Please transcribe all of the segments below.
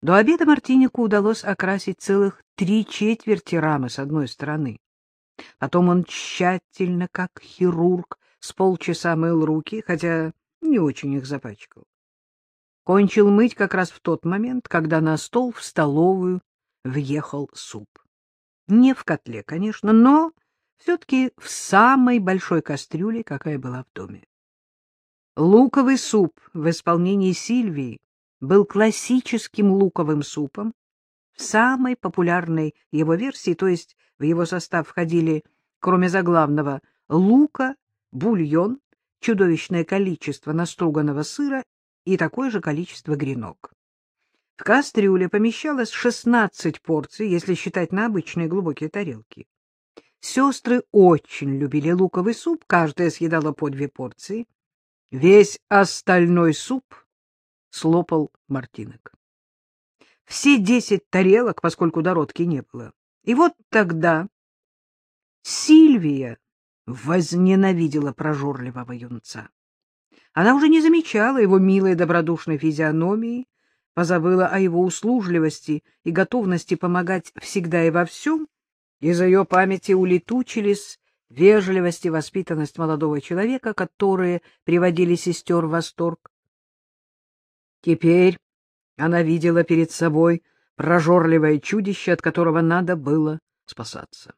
До обеда Мартинику удалось окрасить целых три четверти рамы с одной стороны. Потом он тщательно, как хирург, с полчаса мыл руки, хотя не очень их запачкал. Кончил мыть как раз в тот момент, когда на стол в столовую въехал суп. Не в котле, конечно, но все-таки в самой большой кастрюле, какая была в доме. Луковый суп в исполнении Сильвии был классическим луковым супом, в самой популярной его версии, то есть в его состав входили, кроме заглавного, лука, бульон, чудовищное количество наструганного сыра и такое же количество гренок. В кастрюле помещалось 16 порций, если считать на обычные глубокие тарелки. Сестры очень любили луковый суп, каждая съедала по две порции. Весь остальной суп слопал Мартинок. Все десять тарелок, поскольку дородки не было. И вот тогда Сильвия возненавидела прожорливого юнца. Она уже не замечала его милой добродушной физиономии, позабыла о его услужливости и готовности помогать всегда и во всем, из ее памяти улетучились вежливость и воспитанность молодого человека, которые приводили сестер в восторг. Теперь она видела перед собой прожорливое чудище, от которого надо было спасаться.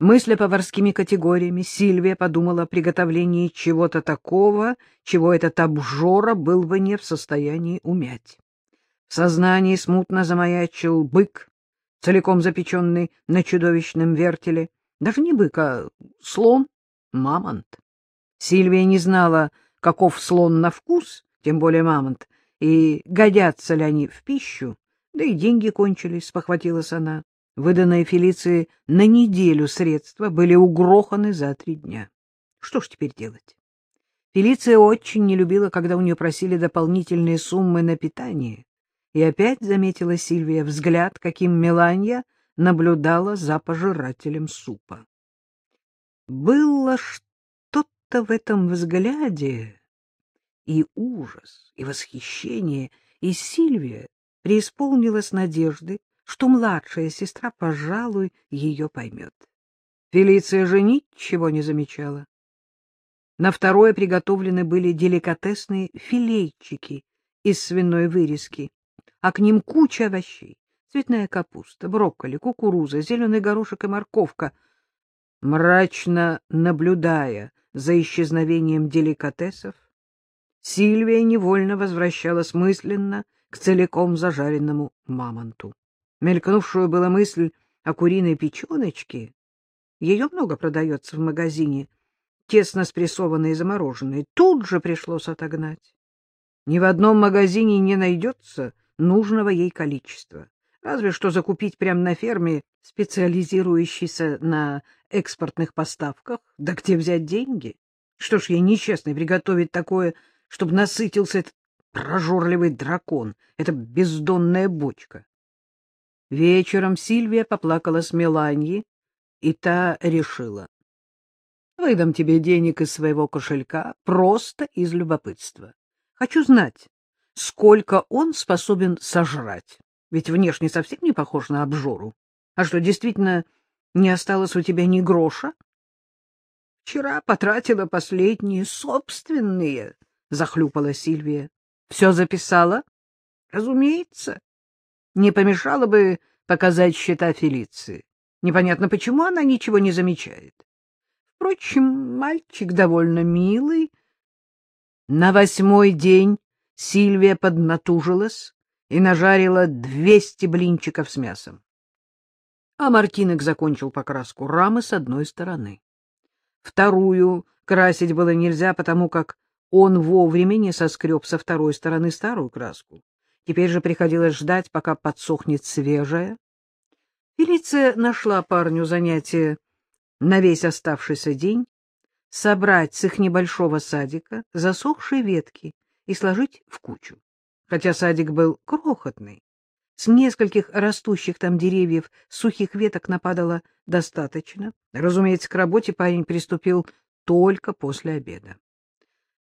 Мысля поварскими категориями, Сильвия подумала о приготовлении чего-то такого, чего этот обжора был бы не в состоянии умять. В сознании смутно замаячил бык, целиком запеченный на чудовищном вертеле. Даже не бык, а слон, мамонт. Сильвия не знала, каков слон на вкус, тем более мамонт, и годятся ли они в пищу, да и деньги кончились, спохватилась она. Выданные Фелиции на неделю средства были угроханы за три дня. Что ж теперь делать? Фелиция очень не любила, когда у нее просили дополнительные суммы на питание. И опять заметила Сильвия взгляд, каким Меланья наблюдала за пожирателем супа. Было что-то в этом взгляде, и ужас, и восхищение, и Сильвия преисполнилась надежды, что младшая сестра, пожалуй, ее поймет. Фелиция же ничего не замечала. На второе приготовлены были деликатесные филейчики из свиной вырезки, а к ним куча овощей. Цветная капуста, брокколи, кукуруза, зеленый горошек и морковка. Мрачно наблюдая за исчезновением деликатесов, Сильвия невольно возвращалась мысленно к целиком зажаренному мамонту. Мелькнувшую была мысль о куриной печеночке. Ее много продается в магазине, тесно спрессованной и замороженной. Тут же пришлось отогнать. Ни в одном магазине не найдется нужного ей количества. Разве что закупить прямо на ферме, специализирующейся на экспортных поставках. Да где взять деньги? Что ж ей нечестно приготовить такое, чтобы насытился этот прожорливый дракон, эта бездонная бочка? Вечером Сильвия поплакала с Меланьей, и та решила. Выдам тебе денег из своего кошелька просто из любопытства. Хочу знать, сколько он способен сожрать, ведь внешне совсем не похож на обжору. А что, действительно не осталось у тебя ни гроша? Вчера потратила последние собственные, — захлюпала Сильвия. — Все записала? — Разумеется. Не помешало бы показать счета Фелиции. Непонятно, почему она ничего не замечает. Впрочем, мальчик довольно милый. На восьмой день Сильвия поднатужилась и нажарила двести блинчиков с мясом. А Мартинок закончил покраску рамы с одной стороны. Вторую красить было нельзя, потому как он вовремя не соскреб со второй стороны старую краску. Теперь же приходилось ждать, пока подсохнет свежая. Фелиция нашла парню занятие на весь оставшийся день, собрать с их небольшого садика засохшие ветки и сложить в кучу. Хотя садик был крохотный, с нескольких растущих там деревьев сухих веток нападало достаточно. Разумеется, к работе парень приступил только после обеда.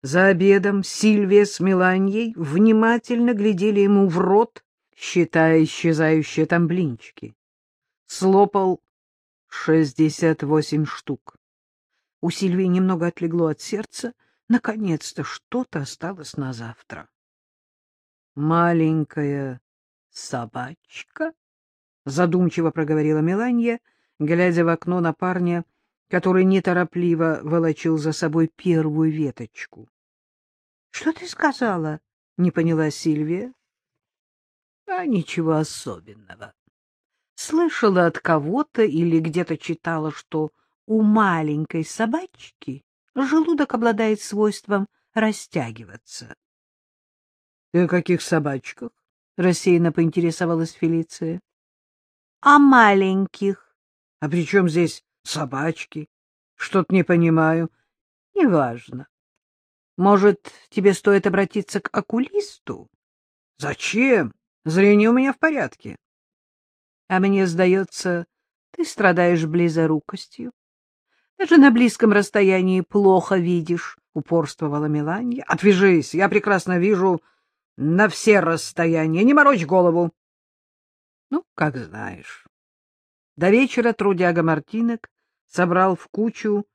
За обедом Сильвия с Меланьей внимательно глядели ему в рот считая исчезающие там блинчики. Слопал шестьдесят восемь штук. У Сильвии немного отлегло от сердца. Наконец-то что-то осталось на завтра. «Маленькая собачка?» — задумчиво проговорила Меланья, глядя в окно на парня, который неторопливо волочил за собой первую веточку. — Что ты сказала? — не поняла Сильвия. — А ничего особенного. Слышала от кого-то или где-то читала, что у маленькой собачки желудок обладает свойством растягиваться. — Ты о каких собачках? — рассеянно поинтересовалась Фелиция. — О маленьких. — А при чем здесь собачки? Что-то не понимаю. — Неважно. Может, тебе стоит обратиться к окулисту? — Зачем? Зрение у меня в порядке. — А мне сдается, ты страдаешь близорукостью. Даже на близком расстоянии плохо видишь, — упорствовала Меланья. — Отвяжись, я прекрасно вижу на все расстояния. Не морочь голову. — Ну, как знаешь. До вечера трудяга Мартинок собрал в кучу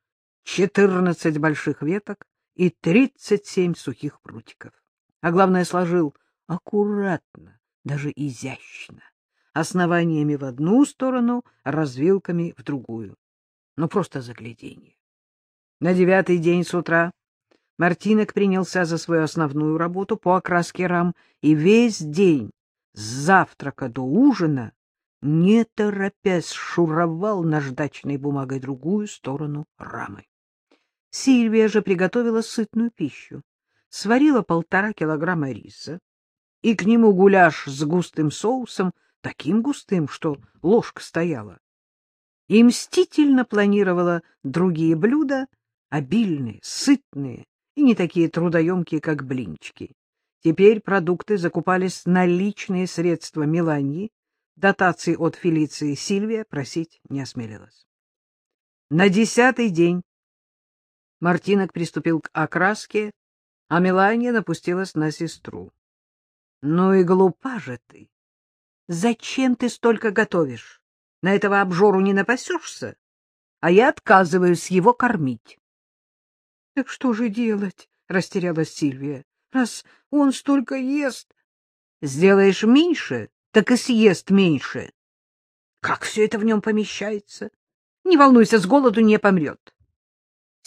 четырнадцать больших веток и тридцать семь сухих прутиков. А главное, сложил аккуратно, даже изящно, основаниями в одну сторону, развилками в другую ну просто загляденье. На девятый день с утра Мартинок принялся за свою основную работу по окраске рам и весь день с завтрака до ужина, не торопясь, шуровал наждачной бумагой другую сторону рамы. Сильвия же приготовила сытную пищу, сварила полтора килограмма риса, и к нему гуляш с густым соусом, таким густым, что ложка стояла и мстительно планировала другие блюда, обильные, сытные и не такие трудоемкие, как блинчики. Теперь продукты закупались на личные средства Меланьи, дотации от Фелиции Сильвия просить не осмелилась. На десятый день Мартинок приступил к окраске, а Мелания напустилась на сестру. — Ну и глупа же ты! Зачем ты столько готовишь? На этого обжору не напасешься, а я отказываюсь его кормить. — Так что же делать? — растерялась Сильвия. — Раз он столько ест... — Сделаешь меньше, так и съест меньше. Как все это в нем помещается? Не волнуйся, с голоду не помрет.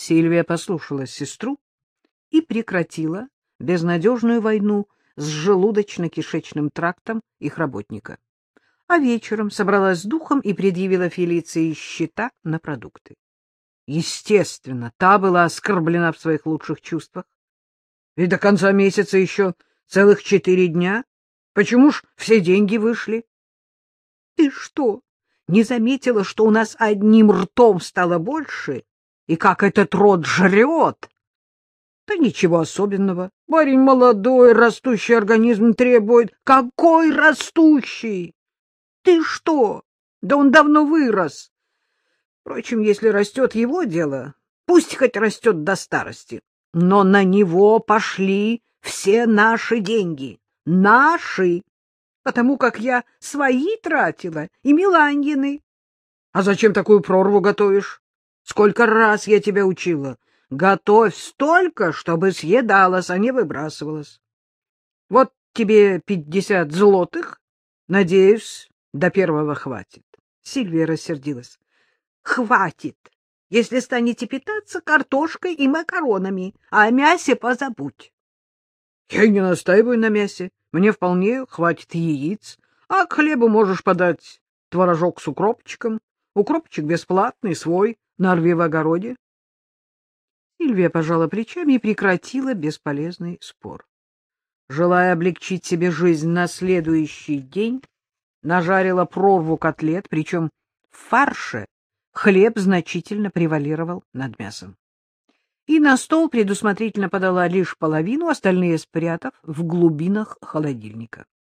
Сильвия послушала сестру и прекратила безнадежную войну с желудочно-кишечным трактом их работника а вечером собралась с духом и предъявила Фелиции счета на продукты. Естественно, та была оскорблена в своих лучших чувствах. Ведь до конца месяца еще целых четыре дня. Почему ж все деньги вышли? — Ты что, не заметила, что у нас одним ртом стало больше? И как этот рот жрет? — Да ничего особенного. Парень молодой, растущий организм требует. — Какой растущий? Ты что? Да он давно вырос. Впрочем, если растет его дело, пусть хоть растет до старости. Но на него пошли все наши деньги. Наши. Потому как я свои тратила и Миланьины. А зачем такую прорву готовишь? Сколько раз я тебя учила. Готовь столько, чтобы съедалась, а не выбрасывалась. Вот тебе пятьдесят злотых. Надеюсь, до первого хватит. Сильвия рассердилась. — Хватит, если станете питаться картошкой и макаронами, а о мясе позабудь. — Я не настаиваю на мясе. Мне вполне хватит яиц. А к хлебу можешь подать творожок с укропчиком. Укропчик бесплатный, свой, нарви в огороде. Сильвия пожала плечами и прекратила бесполезный спор. Желая облегчить себе жизнь на следующий день, нажарила прорву котлет, причем в фарше хлеб значительно превалировал над мясом. И на стол предусмотрительно подала лишь половину, остальные спрятав в глубинах холодильника.